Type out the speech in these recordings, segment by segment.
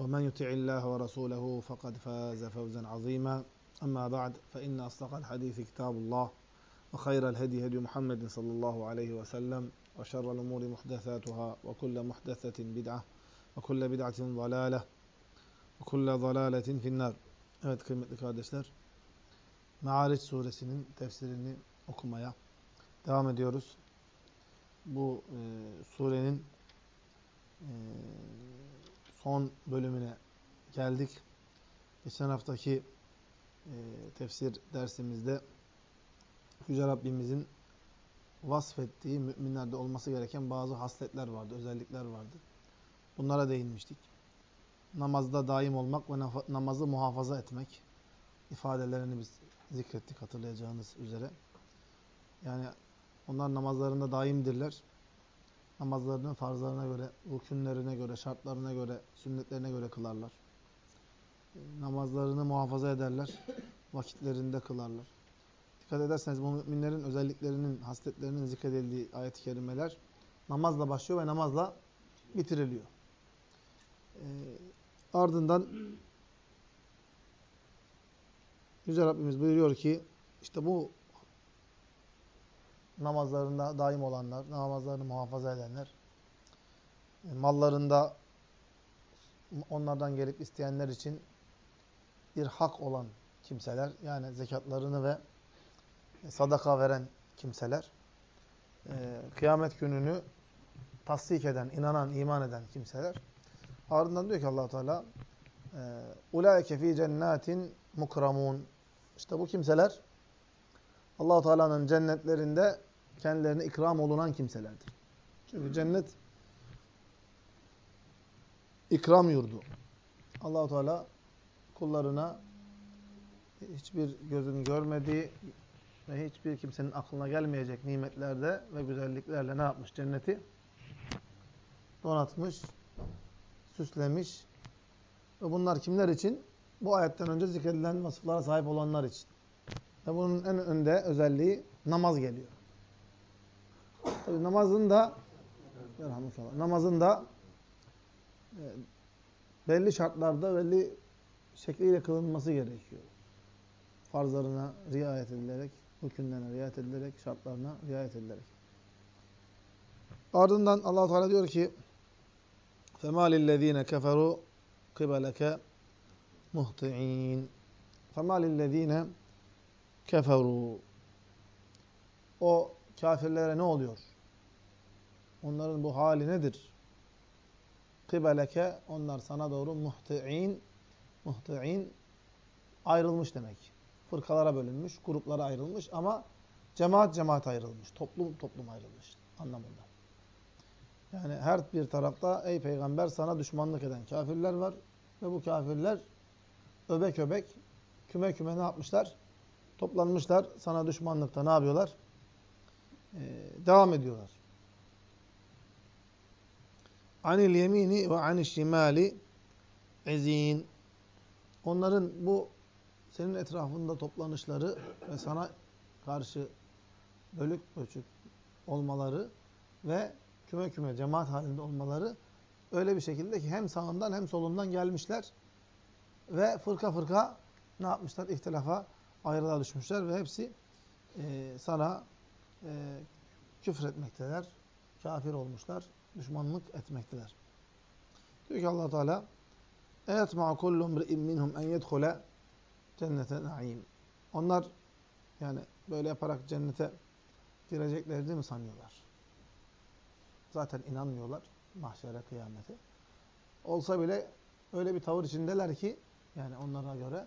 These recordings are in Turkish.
ومن يطع الله ورسوله فقد فاز فوزا عظيما أما بعد فإن أصدق الحديث كتاب الله وخير الهدي هدي محمد صلى الله عليه وسلم وشر الأمور محدثاتها وكل محدثة بدعة وكل بدعة ضلالة وكل ضلالة في النار Evet kıymetli kardeşler, suresinin tefsirini okumaya devam ediyoruz. Bu e, surenin e, son bölümüne geldik. Geçen haftaki e, tefsir dersimizde Yüce Rabbimizin vasfettiği müminlerde olması gereken bazı hasletler vardı, özellikler vardı. Bunlara değinmiştik. Namazda daim olmak ve namazı muhafaza etmek ifadelerini biz zikrettik hatırlayacağınız üzere. Yani onlar namazlarında daimdirler namazlarını farzlarına göre, rükünlerine göre, şartlarına göre, sünnetlerine göre kılarlar. Namazlarını muhafaza ederler, vakitlerinde kılarlar. Dikkat ederseniz bu müminlerin özelliklerinin, hasletlerinin zikredildiği ayet-i kerimeler namazla başlıyor ve namazla bitiriliyor. E, ardından Yüce Rabbimiz buyuruyor ki işte bu namazlarında daim olanlar, namazlarını muhafaza edenler, e, mallarında onlardan gelip isteyenler için bir hak olan kimseler, yani zekatlarını ve sadaka veren kimseler, e, kıyamet gününü tasdik eden, inanan, iman eden kimseler. Ardından diyor ki allah Teala, ulaike fi cennetin mukramun. İşte bu kimseler allah Teala'nın cennetlerinde kendilerine ikram olunan kimselerdir. Çünkü cennet ikram yurdu. Allahu Teala kullarına hiçbir gözün görmediği ve hiçbir kimsenin aklına gelmeyecek nimetlerde ve güzelliklerle ne yapmış? Cenneti donatmış, süslemiş. Ve bunlar kimler için? Bu ayetten önce zikredilen vasıflara sahip olanlar için. Ve bunun en önde özelliği namaz geliyor. Tabi namazın da namazın da e, belli şartlarda belli şekliyle kılınması gerekiyor. Farzlarına riayet edilerek, hükümlerine riayet edilerek, şartlarına riayet edilerek. Ardından Allah Teala diyor ki: "Fema lillezine keferu kıbaleke muhti'in." Fema lillezine keferu. O kafirlere ne oluyor? Onların bu hali nedir? Kıbeleke onlar sana doğru muhti'in muhti'in ayrılmış demek. Fırkalara bölünmüş, gruplara ayrılmış ama cemaat cemaat ayrılmış. Toplum toplum ayrılmış anlamında. Yani her bir tarafta ey peygamber sana düşmanlık eden kafirler var ve bu kafirler öbek öbek küme küme ne yapmışlar? Toplanmışlar. Sana düşmanlıkta ne yapıyorlar? Ee, devam ediyorlar. Anil yemini ve anil şimali ezin. Onların bu senin etrafında toplanışları ve sana karşı bölük bölçük olmaları ve küme küme cemaat halinde olmaları öyle bir şekilde ki hem sağından hem solundan gelmişler ve fırka fırka ne yapmışlar? İhtilafa ayrılığa düşmüşler ve hepsi e, sana e, küfür etmekteler, kafir olmuşlar, düşmanlık etmekteler. Diyor ki allah Teala اَيَتْمَعَ كُلُّ مْرِئٍ مِّنْهُمْ اَنْ يَدْخُلَ cennete naim. Onlar yani böyle yaparak cennete gireceklerini mi sanıyorlar? Zaten inanmıyorlar mahşere, kıyamete. Olsa bile öyle bir tavır içindeler ki yani onlara göre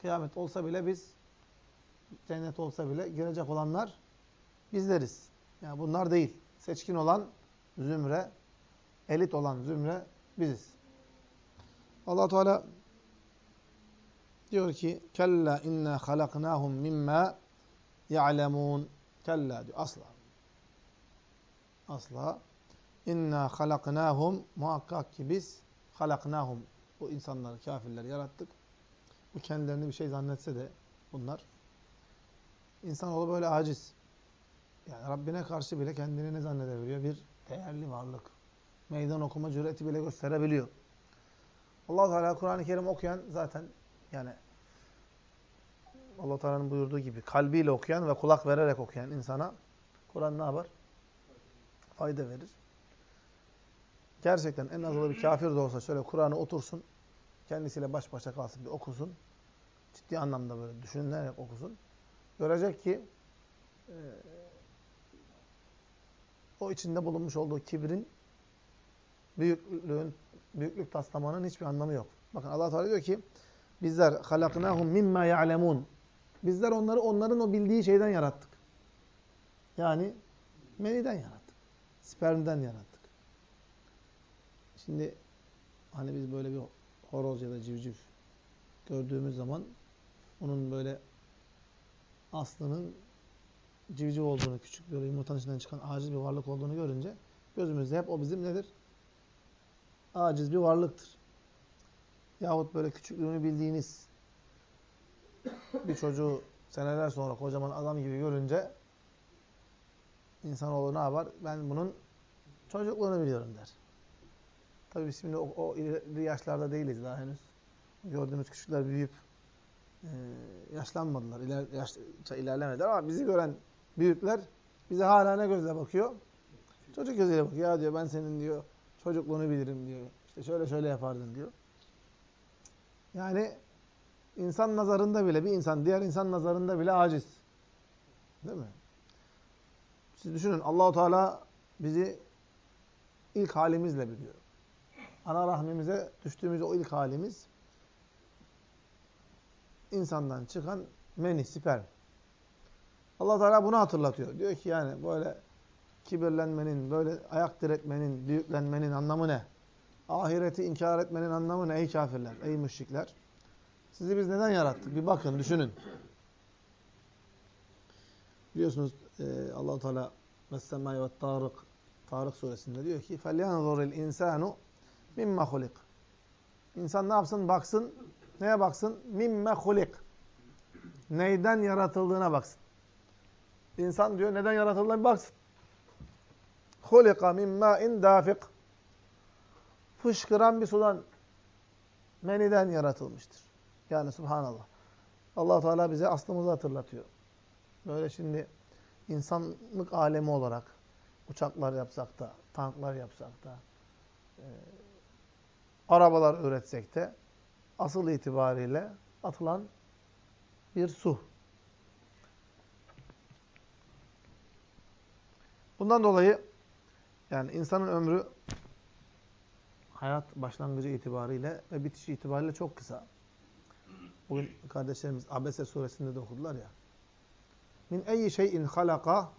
kıyamet olsa bile biz cennet olsa bile girecek olanlar bizleriz. Yani bunlar değil. Seçkin olan zümre, elit olan zümre biziz. Allah Teala diyor ki kella inna halaknahum mimma ya'lemun. Kella diyor asla. Asla. İnna halaknahum muhakkak ki biz halaknahum bu insanları, kafirleri yarattık. Bu kendilerini bir şey zannetse de bunlar insanoğlu böyle aciz. Yani Rabbine karşı bile kendini ne zannedebiliyor? Bir değerli varlık. Meydan okuma cüreti bile gösterebiliyor. allah Teala Kur'an-ı Kerim okuyan zaten yani allah Teala'nın buyurduğu gibi kalbiyle okuyan ve kulak vererek okuyan insana Kur'an ne yapar? Fayda verir. Gerçekten en azılı bir kafir de olsa şöyle Kur'an'ı otursun, kendisiyle baş başa kalsın, bir okusun. Ciddi anlamda böyle düşünülerek okusun. Görecek ki e, o içinde bulunmuş olduğu kibrin, büyüklüğün, büyüklük taslamanın hiçbir anlamı yok. Bakın Allah Teala diyor ki bizler halaknahum mimma ya'lemun. Bizler onları onların o bildiği şeyden yarattık. Yani meniden yarattık. Spermden yarattık. Şimdi hani biz böyle bir horoz ya da civciv gördüğümüz zaman onun böyle aslının civciv olduğunu, küçük böyle yumurtanın içinden çıkan aciz bir varlık olduğunu görünce gözümüzde hep o bizim nedir? Aciz bir varlıktır. Yahut böyle küçüklüğünü bildiğiniz bir çocuğu seneler sonra kocaman adam gibi görünce insanoğlu ne yapar? Ben bunun çocukluğunu biliyorum der. Tabii şimdi o, o ileri yaşlarda değiliz daha henüz. Gördüğümüz küçükler büyüyüp e, yaşlanmadılar, iler, yaşça ilerlemediler ama bizi gören büyükler bize hala ne gözle bakıyor? Çocuk gözüyle bakıyor. Ya diyor ben senin diyor çocukluğunu bilirim diyor. İşte şöyle şöyle yapardın diyor. Yani insan nazarında bile bir insan diğer insan nazarında bile aciz. Değil mi? Siz düşünün Allahu Teala bizi ilk halimizle biliyor. Ana rahmimize düştüğümüz o ilk halimiz insandan çıkan meni, sperm. Allah Teala bunu hatırlatıyor. Diyor ki yani böyle kibirlenmenin, böyle ayak diretmenin, büyüklenmenin anlamı ne? Ahireti inkar etmenin anlamı ne ey kafirler, ey müşrikler? Sizi biz neden yarattık? Bir bakın, düşünün. Biliyorsunuz e, Allah Teala Mes-semâi ve Tarık Tarık suresinde diyor ki فَلْيَنْظُرِ الْاِنْسَانُ مِمَّ خُلِقٍ İnsan ne yapsın? Baksın. Neye baksın? Mimme hulik. Neyden yaratıldığına baksın. İnsan diyor neden yaratıldığına bir baksın. Hulika min ma'in dafik. Fışkıran bir sudan meniden yaratılmıştır. Yani subhanallah. allah Teala bize aslımızı hatırlatıyor. Böyle şimdi insanlık alemi olarak uçaklar yapsak da, tanklar yapsak da, e, arabalar üretsek de asıl itibariyle atılan bir su. Bundan dolayı yani insanın ömrü hayat başlangıcı itibariyle ve bitiş itibariyle çok kısa. Bugün kardeşlerimiz Abese suresinde de okudular ya. Min eyyi şeyin halaka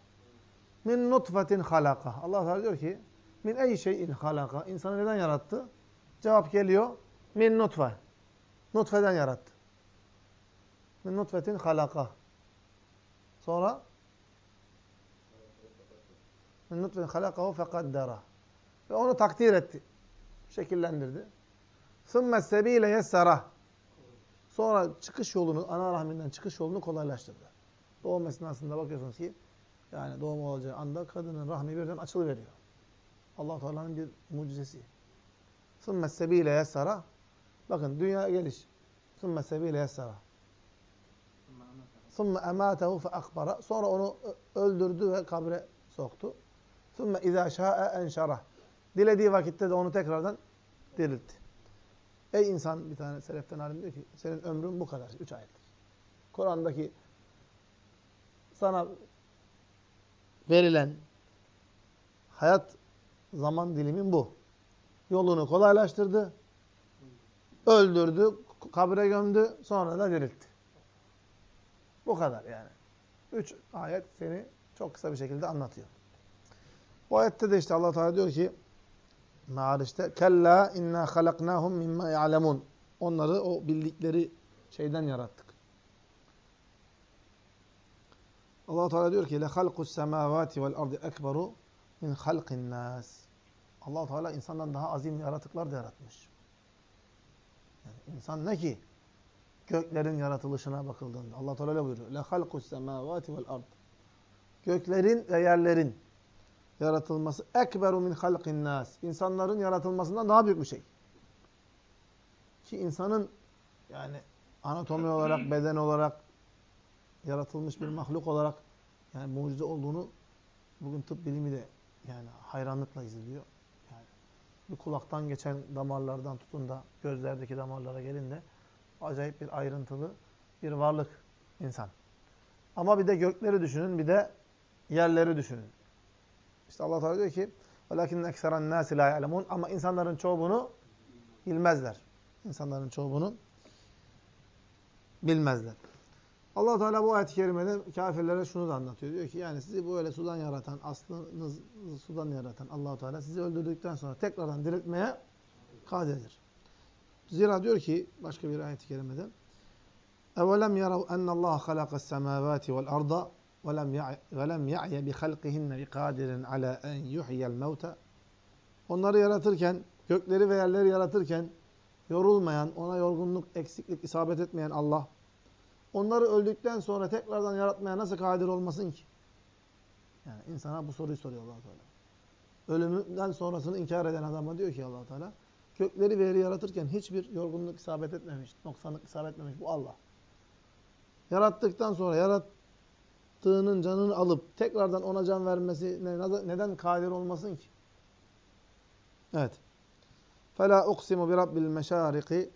min nutfetin halaka. Allah Teala diyor ki min eyyi şeyin halaka. İnsanı neden yarattı? Cevap geliyor. Min nutfe. Nutfeden yarattı. Min nutfetin halaka. Sonra Min nutfen halakahu fekaddara. Ve onu takdir etti. Şekillendirdi. Sümme sebile yessara. Sonra çıkış yolunu, ana rahminden çıkış yolunu kolaylaştırdı. Doğum esnasında bakıyorsunuz ki yani doğum olacağı anda kadının rahmi birden açılıveriyor. allah Teala'nın bir mucizesi. Sümme sebile yessara. Bakın dünya geliş. Sümme sebile yessara. Sümme ematehu fe akbara. Sonra onu öldürdü ve kabre soktu. Sümme izâ şâ'e enşarah. Dilediği vakitte de onu tekrardan diriltti. Ey insan bir tane seleften alim diyor ki senin ömrün bu kadar. Üç ayet. Kur'an'daki sana verilen hayat zaman dilimin bu. Yolunu kolaylaştırdı. Öldürdü. Kabre gömdü. Sonra da diriltti. Bu kadar yani. Üç ayet seni çok kısa bir şekilde anlatıyor. Bu ayette de işte Allah Teala diyor ki Me'ariş'te kella inna halaknahum mimma ya'lemun. Onları o bildikleri şeyden yarattık. Allah Teala diyor ki le halqus semavati vel ardı ekberu min halqin nas. Allah Teala insandan daha azim yaratıklar da yaratmış. Yani insan ne ki? Göklerin yaratılışına bakıldığında Allah Teala öyle buyuruyor. Le halqus semavati vel ard. Göklerin ve yerlerin yaratılması ekberu min halqin nas. İnsanların yaratılmasından daha büyük bir şey. Ki insanın yani anatomi olarak, beden olarak yaratılmış bir mahluk olarak yani mucize olduğunu bugün tıp bilimi de yani hayranlıkla izliyor. Yani bir kulaktan geçen damarlardan tutun da gözlerdeki damarlara gelin de acayip bir ayrıntılı bir varlık insan. Ama bir de gökleri düşünün, bir de yerleri düşünün. İşte Allah Teala diyor ki: "Velakin ekseren nasi la ya'lemun." Ama insanların çoğu bunu bilmezler. İnsanların çoğu bunu bilmezler. Allah Teala bu ayet-i kerimede kafirlere şunu da anlatıyor. Diyor ki yani sizi böyle sudan yaratan, aslınızı sudan yaratan Allah Teala sizi öldürdükten sonra tekrardan diriltmeye kadirdir. Zira diyor ki başka bir ayet-i kerimede اَوَلَمْ يَرَوْا اَنَّ اللّٰهَ خَلَقَ السَّمَاوَاتِ وَالْأَرْضَ وَلَمْ يَعْيَ بِخَلْقِهِنَّ بِقَادِرٍ عَلَى اَنْ يُحْيَ الْمَوْتَ Onları yaratırken, gökleri ve yerleri yaratırken yorulmayan, ona yorgunluk, eksiklik isabet etmeyen Allah, onları öldükten sonra tekrardan yaratmaya nasıl kadir olmasın ki? Yani insana bu soruyu soruyor allah Teala. Ölümünden sonrasını inkar eden adama diyor ki allah Teala, gökleri ve yeri yaratırken hiçbir yorgunluk isabet etmemiş, noksanlık isabet etmemiş bu Allah. Yarattıktan sonra yarattığının canını alıp tekrardan ona can vermesi neden kadir olmasın ki? Evet. فَلَا اُقْسِمُ بِرَبِّ الْمَشَارِقِ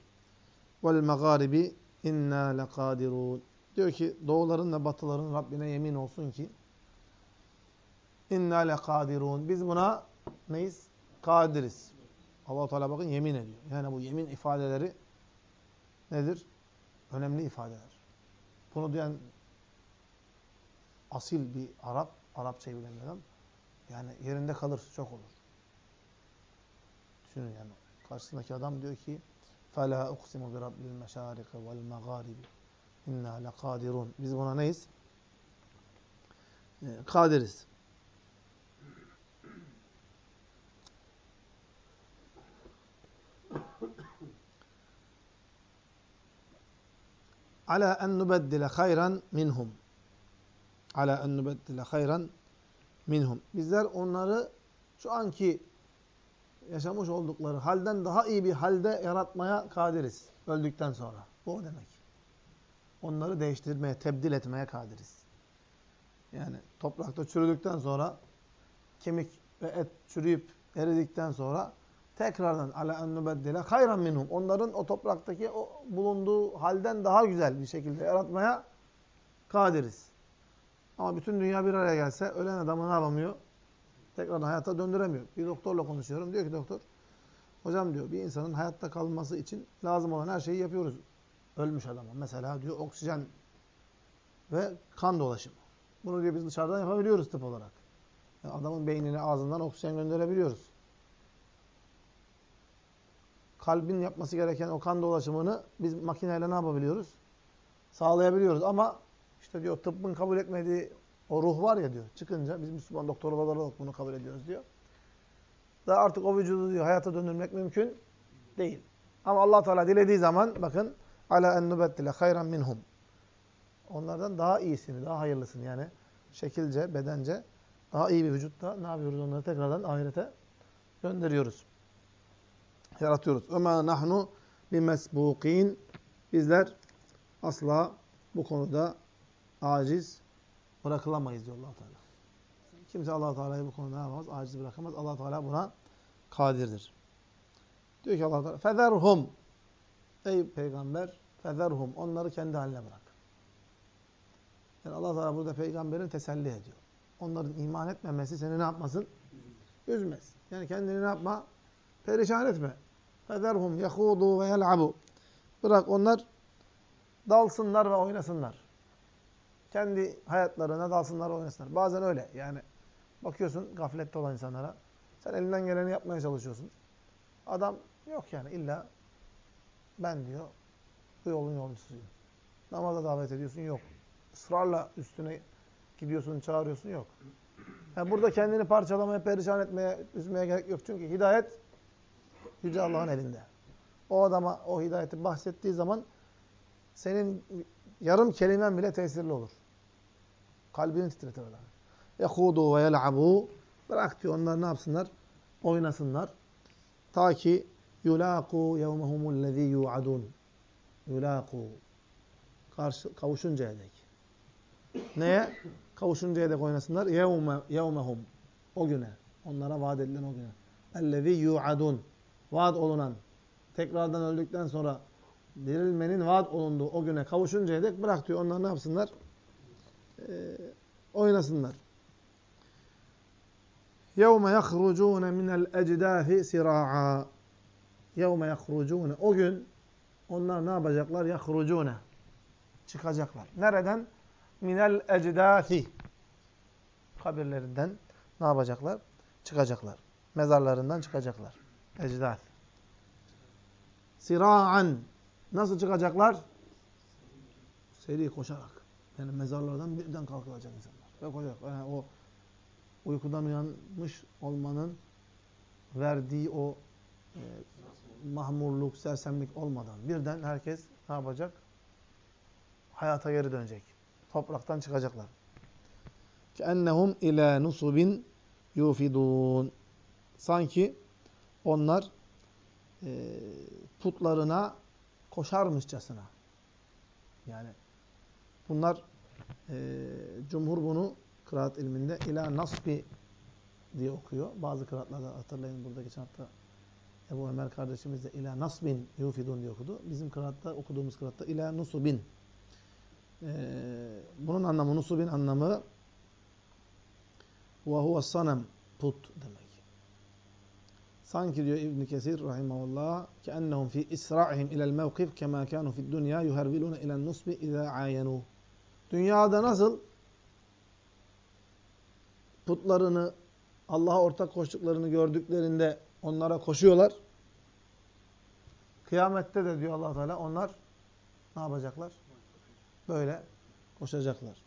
وَالْمَغَارِبِ اِنَّا لَقَادِرُونَ Diyor ki doğuların ve batıların Rabbine yemin olsun ki اِنَّا لَقَادِرُونَ Biz buna neyiz? Kadiriz. allah Teala bakın yemin ediyor. Yani bu yemin ifadeleri nedir? Önemli ifadeler. Bunu diyen asil bir Arap, Arapçayı bilen adam yani yerinde kalır, çok olur. Düşünün yani. Karşısındaki adam diyor ki فَلَا اُقْسِمُ بِرَبِّ الْمَشَارِقِ وَالْمَغَارِبِ اِنَّا لَقَادِرُونَ Biz buna neyiz? Ee, kadiriz. ala en nubeddile hayran minhum. Ala en nubeddile hayran minhum. Bizler onları şu anki yaşamış oldukları halden daha iyi bir halde yaratmaya kadiriz. Öldükten sonra. Bu o demek. Onları değiştirmeye, tebdil etmeye kadiriz. Yani toprakta çürüdükten sonra kemik ve et çürüyüp eridikten sonra tekrardan ala en nubeddile hayran minhum. Onların o topraktaki o bulunduğu halden daha güzel bir şekilde yaratmaya kadiriz. Ama bütün dünya bir araya gelse ölen adamı ne yapamıyor? Tekrardan hayata döndüremiyor. Bir doktorla konuşuyorum. Diyor ki doktor, hocam diyor bir insanın hayatta kalması için lazım olan her şeyi yapıyoruz. Ölmüş adama. Mesela diyor oksijen ve kan dolaşımı. Bunu diyor biz dışarıdan yapabiliyoruz tıp olarak. Yani adamın beynine ağzından oksijen gönderebiliyoruz kalbin yapması gereken o kan dolaşımını biz makineyle ne yapabiliyoruz? Sağlayabiliyoruz ama işte diyor tıbbın kabul etmediği o ruh var ya diyor. Çıkınca biz Müslüman doktorlar olarak bunu kabul ediyoruz diyor. Da artık o vücudu diyor hayata döndürmek mümkün değil. Ama Allah Teala dilediği zaman bakın ala en nubettile hayran minhum. Onlardan daha iyisini, daha hayırlısını yani şekilce, bedence daha iyi bir vücutta ne yapıyoruz onları tekrardan ahirete gönderiyoruz yaratıyoruz. Öma nahnu bimesbukin. Bizler asla bu konuda aciz bırakılamayız diyor allah Teala. Kimse allah Teala'yı bu konuda yapamaz, aciz bırakamaz. allah Teala buna kadirdir. Diyor ki allah Teala, fezerhum Ey peygamber fezerhum onları kendi haline bırak. Yani Allah Teala burada peygamberin teselli ediyor. Onların iman etmemesi seni ne yapmasın? Üzmez. Yani kendini ne yapma? Perişan etme. Yehudu ve yel'abu. Bırak onlar dalsınlar ve oynasınlar. Kendi hayatlarına dalsınlar oynasınlar. Bazen öyle. Yani bakıyorsun gaflette olan insanlara. Sen elinden geleni yapmaya çalışıyorsun. Adam yok yani illa ben diyor bu yolun yolcusuyum. Namaza davet ediyorsun yok. Israrla üstüne gidiyorsun, çağırıyorsun yok. Yani burada kendini parçalamaya, perişan etmeye, üzmeye gerek yok. Çünkü hidayet Yüce Allah'ın elinde. O adama o hidayeti bahsettiği zaman senin yarım kelimen bile tesirli olur. Kalbini titretemeden. Yehudu ve yel'abu. Bırak diyor onlar ne yapsınlar? Oynasınlar. Ta ki yulâku yevmehumullezî yu'adun. Yulâku. Karşı, kavuşuncaya dek. Neye? Kavuşuncaya dek oynasınlar. Yevme, yevmehum. O güne. Onlara vaat edilen o güne. Ellezî yu'adun. Vaat olunan. Tekrardan öldükten sonra dirilmenin vaat olunduğu o güne kavuşuncaya dek bırak diyor. Onlar ne yapsınlar? Ee, oynasınlar. يَوْمَ يَخْرُجُونَ مِنَ الْاَجْدَاثِ سِرَاعًا يَوْمَ يَخْرُجُونَ O gün onlar ne yapacaklar? يَخْرُجُونَ Çıkacaklar. Nereden? minel ecdâthi kabirlerinden ne yapacaklar? Çıkacaklar. Mezarlarından çıkacaklar. Ecdâth. Sira'an. Nasıl çıkacaklar? Seri koşarak. Yani mezarlardan birden kalkılacak insanlar. Ve koşarak. Yani o uykudan uyanmış olmanın verdiği o e, mahmurluk, sersemlik olmadan birden herkes ne yapacak? Hayata geri dönecek. Topraktan çıkacaklar. كَأَنَّهُمْ ila nusubin yufidun. Sanki onlar e, putlarına koşarmışçasına. Yani bunlar e, cumhur bunu kıraat ilminde ila nasbi diye okuyor. Bazı kıraatlarda hatırlayın burada geçen hafta Ebu Ömer kardeşimiz de ila nasbin yufidun diye okudu. Bizim kıraatta okuduğumuz kıraatta ila nusubin. Ee, bunun anlamı nusubin anlamı ve huve sanem put demek. Sanki diyor İbn Kesir rahimehullah ki ennehum fi isra'ihim ila'l mevkif kema kanu fi'd dunya yuharviluna ila''n nusbi iza ayanu. Dünyada nasıl putlarını Allah'a ortak koştuklarını gördüklerinde onlara koşuyorlar. Kıyamette de diyor Allah Teala onlar ne yapacaklar? Böyle koşacaklar.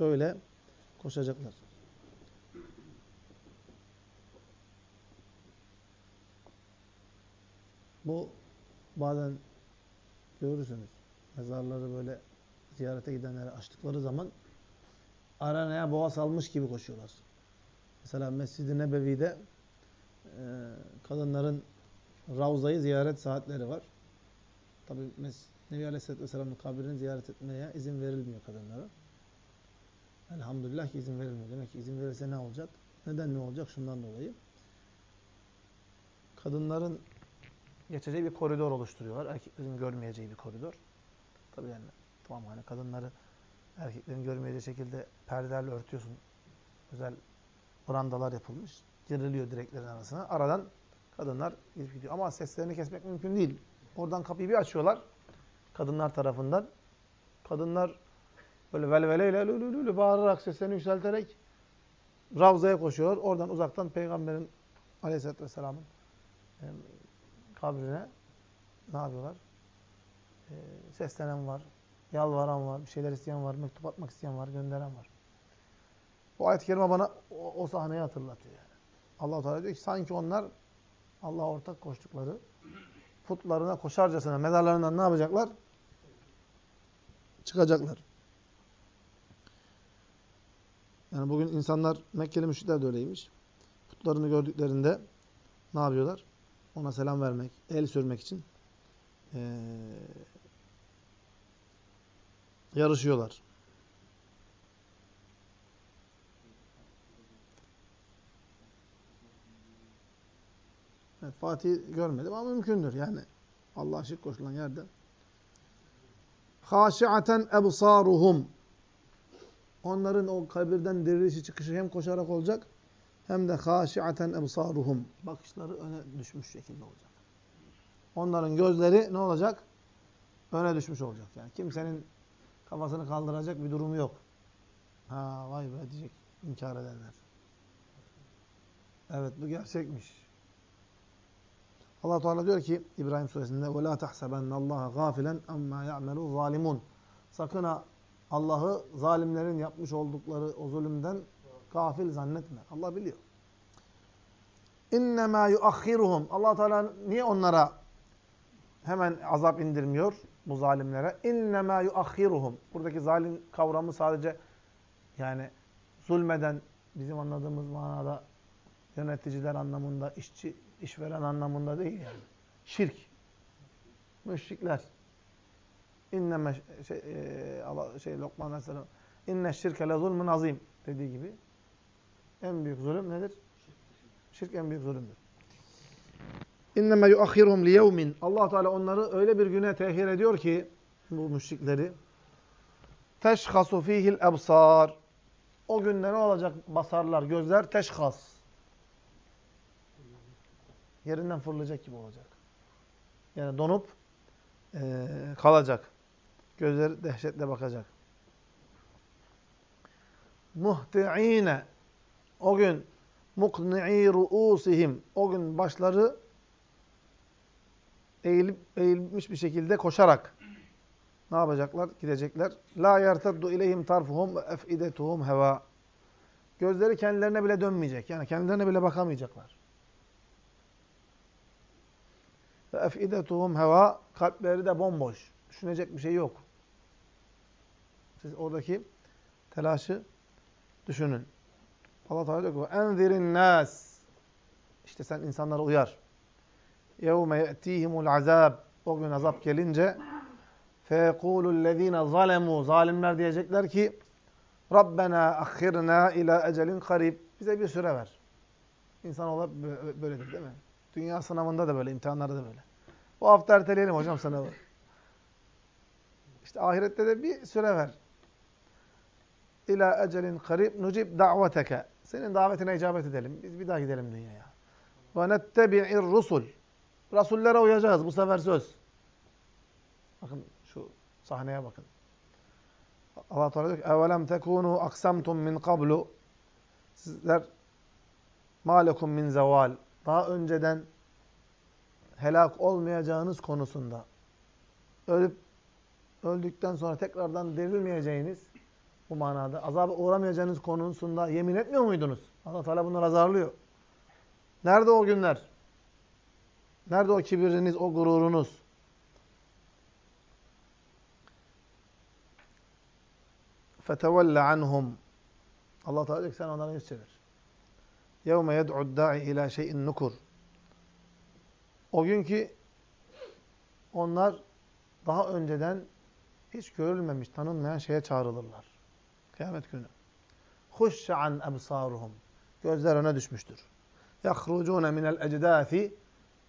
Böyle koşacaklar. Bu bazen görürsünüz. Mezarları böyle ziyarete gidenlere açtıkları zaman aranaya boğa salmış gibi koşuyorlar. Mesela Mescid-i Nebevi'de e, kadınların Ravza'yı ziyaret saatleri var. Tabi Nebi Aleyhisselatü Vesselam'ın kabrini ziyaret etmeye izin verilmiyor kadınlara. Elhamdülillah ki izin verilmiyor. Demek ki izin verirse ne olacak? Neden ne olacak? Şundan dolayı. Kadınların geçeceği bir koridor oluşturuyorlar. Erkeklerin görmeyeceği bir koridor. Tabi yani tamam hani kadınları erkeklerin görmeyeceği şekilde perdelerle örtüyorsun. Özel brandalar yapılmış. Giriliyor direklerin arasına. Aradan kadınlar gidip gidiyor. Ama seslerini kesmek mümkün değil. Oradan kapıyı bir açıyorlar. Kadınlar tarafından. Kadınlar böyle velveleyle lülülülü bağırarak seslerini yükselterek Ravza'ya koşuyorlar. Oradan uzaktan Peygamberin aleyhissalatü vesselamın kabrine ne yapıyorlar? E, seslenen var, yalvaran var, bir şeyler isteyen var, mektup atmak isteyen var, gönderen var. Bu ayet-i kerime bana o, o sahneyi hatırlatıyor yani. allah Teala diyor ki sanki onlar Allah'a ortak koştukları putlarına koşarcasına mezarlarından ne yapacaklar? Çıkacaklar. Yani bugün insanlar, Mekkeli müşrikler de öyleymiş. Putlarını gördüklerinde ne yapıyorlar? Ona selam vermek, el sürmek için ee, yarışıyorlar. Evet, Fatih görmedim ama mümkündür. Yani Allah şirk koşulan yerde. Haşi'aten ebsaruhum. Onların o kabirden dirilişi çıkışı hem koşarak olacak hem de haşi'aten ebsaruhum. Bakışları öne düşmüş şekilde olacak. Onların gözleri ne olacak? Öne düşmüş olacak. Yani kimsenin kafasını kaldıracak bir durumu yok. Ha vay be diyecek inkar edenler. Evet bu gerçekmiş. Allah Teala diyor ki İbrahim suresinde ve la tahsabennallaha gafilen amma ya'melu zalimun. Sakın ha Allah'ı zalimlerin yapmış oldukları o zulümden gafil zannetme. Allah biliyor. İnnemâ yuakhiruhum. Allah Teala niye onlara hemen azap indirmiyor bu zalimlere? İnnemâ yuakhiruhum. Buradaki zalim kavramı sadece yani zulmeden bizim anladığımız manada yöneticiler anlamında, işçi, işveren anlamında değil yani. Şirk. Müşrikler. İnneme şey, e, Allah, şey Lokman Aleyhisselam inne şirke le azim dediği gibi en büyük zulüm nedir? Şirk en büyük zulümdür. İnneme yuakhiruhum li. Allah Teala onları öyle bir güne tehir ediyor ki bu müşrikleri teşhasu fihil ebsar. O günde ne olacak basarlar, gözler teşhas. Yerinden fırlayacak gibi olacak. Yani donup e, kalacak. Gözleri dehşetle bakacak. Muhti'ine o gün mukni'i ru'usihim o gün başları eğilip eğilmiş bir şekilde koşarak ne yapacaklar? Gidecekler. La yerteddu ileyhim tarfuhum ve efidetuhum heva. Gözleri kendilerine bile dönmeyecek. Yani kendilerine bile bakamayacaklar. Ve efidetuhum heva. Kalpleri de bomboş. Düşünecek bir şey yok. Siz oradaki telaşı düşünün. Allah Teala diyor ki enzirin nas. İşte sen insanları uyar. Yevme ye'tihimul azab. O gün azap gelince فَيَقُولُ الَّذ۪ينَ ظَلَمُوا Zalimler diyecekler ki Rabbena ahhirna ila ecelin karib. Bize bir süre ver. İnsan olarak böyledir değil mi? Dünya sınavında da böyle, imtihanlarda da böyle. Bu hafta erteleyelim hocam sınavı. İşte ahirette de bir süre ver. İla ecelin karib nucib da'vateke. Senin davetine icabet edelim. Biz bir daha gidelim dünyaya. Ve nettebi'ir rusul. Rasullere uyacağız. Bu sefer söz. Bakın şu sahneye bakın. Allah Teala diyor ki: "Evelem tekunu aksamtum min qablu?" Sizler malekum min zeval. Daha önceden helak olmayacağınız konusunda ölüp öldükten sonra tekrardan dirilmeyeceğiniz bu manada azaba uğramayacağınız konusunda yemin etmiyor muydunuz? Allah Teala bunları azarlıyor. Nerede o günler? Nerede o kibiriniz, o gururunuz? Fetevelle anhum. Allah Teala diyor ki sen ondan yüz çevir. Yevme yed'ud da'i ila şeyin nukur. O gün ki onlar daha önceden hiç görülmemiş, tanınmayan şeye çağrılırlar. Kıyamet günü. Huşşe an ebsaruhum. Gözler öne düşmüştür. Yahrucune minel ecdâfi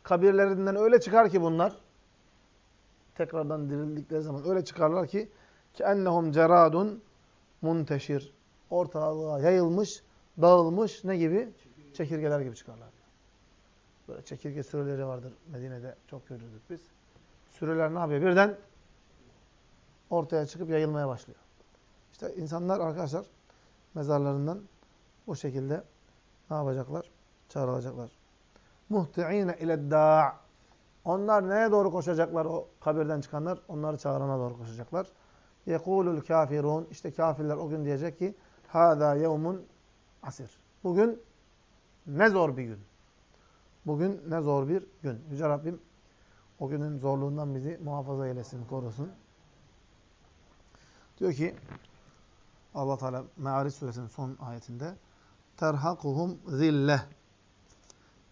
kabirlerinden öyle çıkar ki bunlar tekrardan dirildikleri zaman öyle çıkarlar ki ki ennehum ceradun munteşir. Ortalığa yayılmış, dağılmış ne gibi? Çekirge. Çekirgeler gibi çıkarlar. Böyle çekirge sürüleri vardır Medine'de. Çok görürdük biz. Sürüler ne yapıyor? Birden ortaya çıkıp yayılmaya başlıyor. İşte insanlar arkadaşlar mezarlarından bu şekilde ne yapacaklar? Çağrılacaklar. Muhti'ine ileddâ' Onlar neye doğru koşacaklar o kabirden çıkanlar? Onları çağırana doğru koşacaklar. Yekulul kafirun. İşte kafirler o gün diyecek ki Hâzâ yevmun asir. Bugün ne zor bir gün. Bugün ne zor bir gün. Yüce Rabbim o günün zorluğundan bizi muhafaza eylesin, korusun. Diyor ki Allah Teala Me'ariz suresinin son ayetinde terhakuhum zille.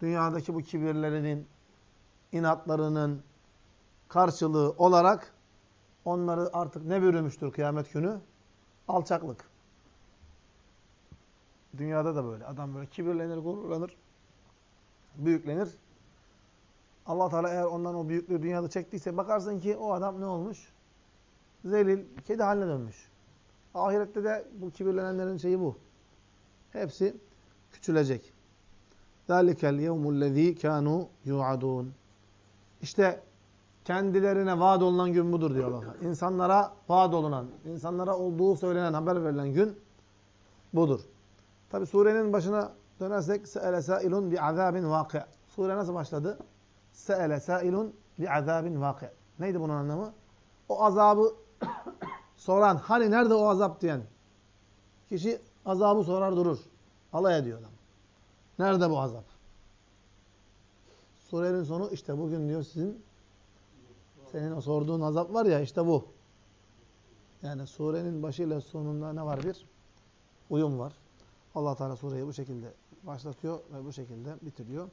Dünyadaki bu kibirlerinin, inatlarının karşılığı olarak onları artık ne bürümüştür kıyamet günü? Alçaklık. Dünyada da böyle. Adam böyle kibirlenir, gururlanır, büyüklenir. allah Teala eğer ondan o büyüklüğü dünyada çektiyse bakarsın ki o adam ne olmuş? Zelil, kedi haline dönmüş. Ahirette de bu kibirlenenlerin şeyi bu. Hepsi küçülecek. ذَٰلِكَ الْيَوْمُ الَّذ۪ي كَانُوا يُوعَدُونَ İşte kendilerine vaat olunan gün budur diyor Allah. İnsanlara vaat olunan, insanlara olduğu söylenen, haber verilen gün budur. Tabi surenin başına dönersek سَأَلَ سَائِلٌ بِعَذَابٍ وَاقِعٍ Sure nasıl başladı? سَأَلَ سَائِلٌ بِعَذَابٍ وَاقِعٍ Neydi bunun anlamı? O azabı soran, hani nerede o azap diyen kişi azabı sorar durur. Alay ediyor adam. Nerede bu azap? Surenin sonu işte bugün diyor sizin senin o sorduğun azap var ya işte bu. Yani surenin başıyla sonunda ne var bir? Uyum var. allah Teala sureyi bu şekilde başlatıyor ve bu şekilde bitiriyor.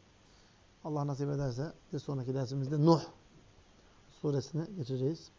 Allah nasip ederse bir sonraki dersimizde Nuh suresine geçeceğiz.